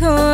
thôi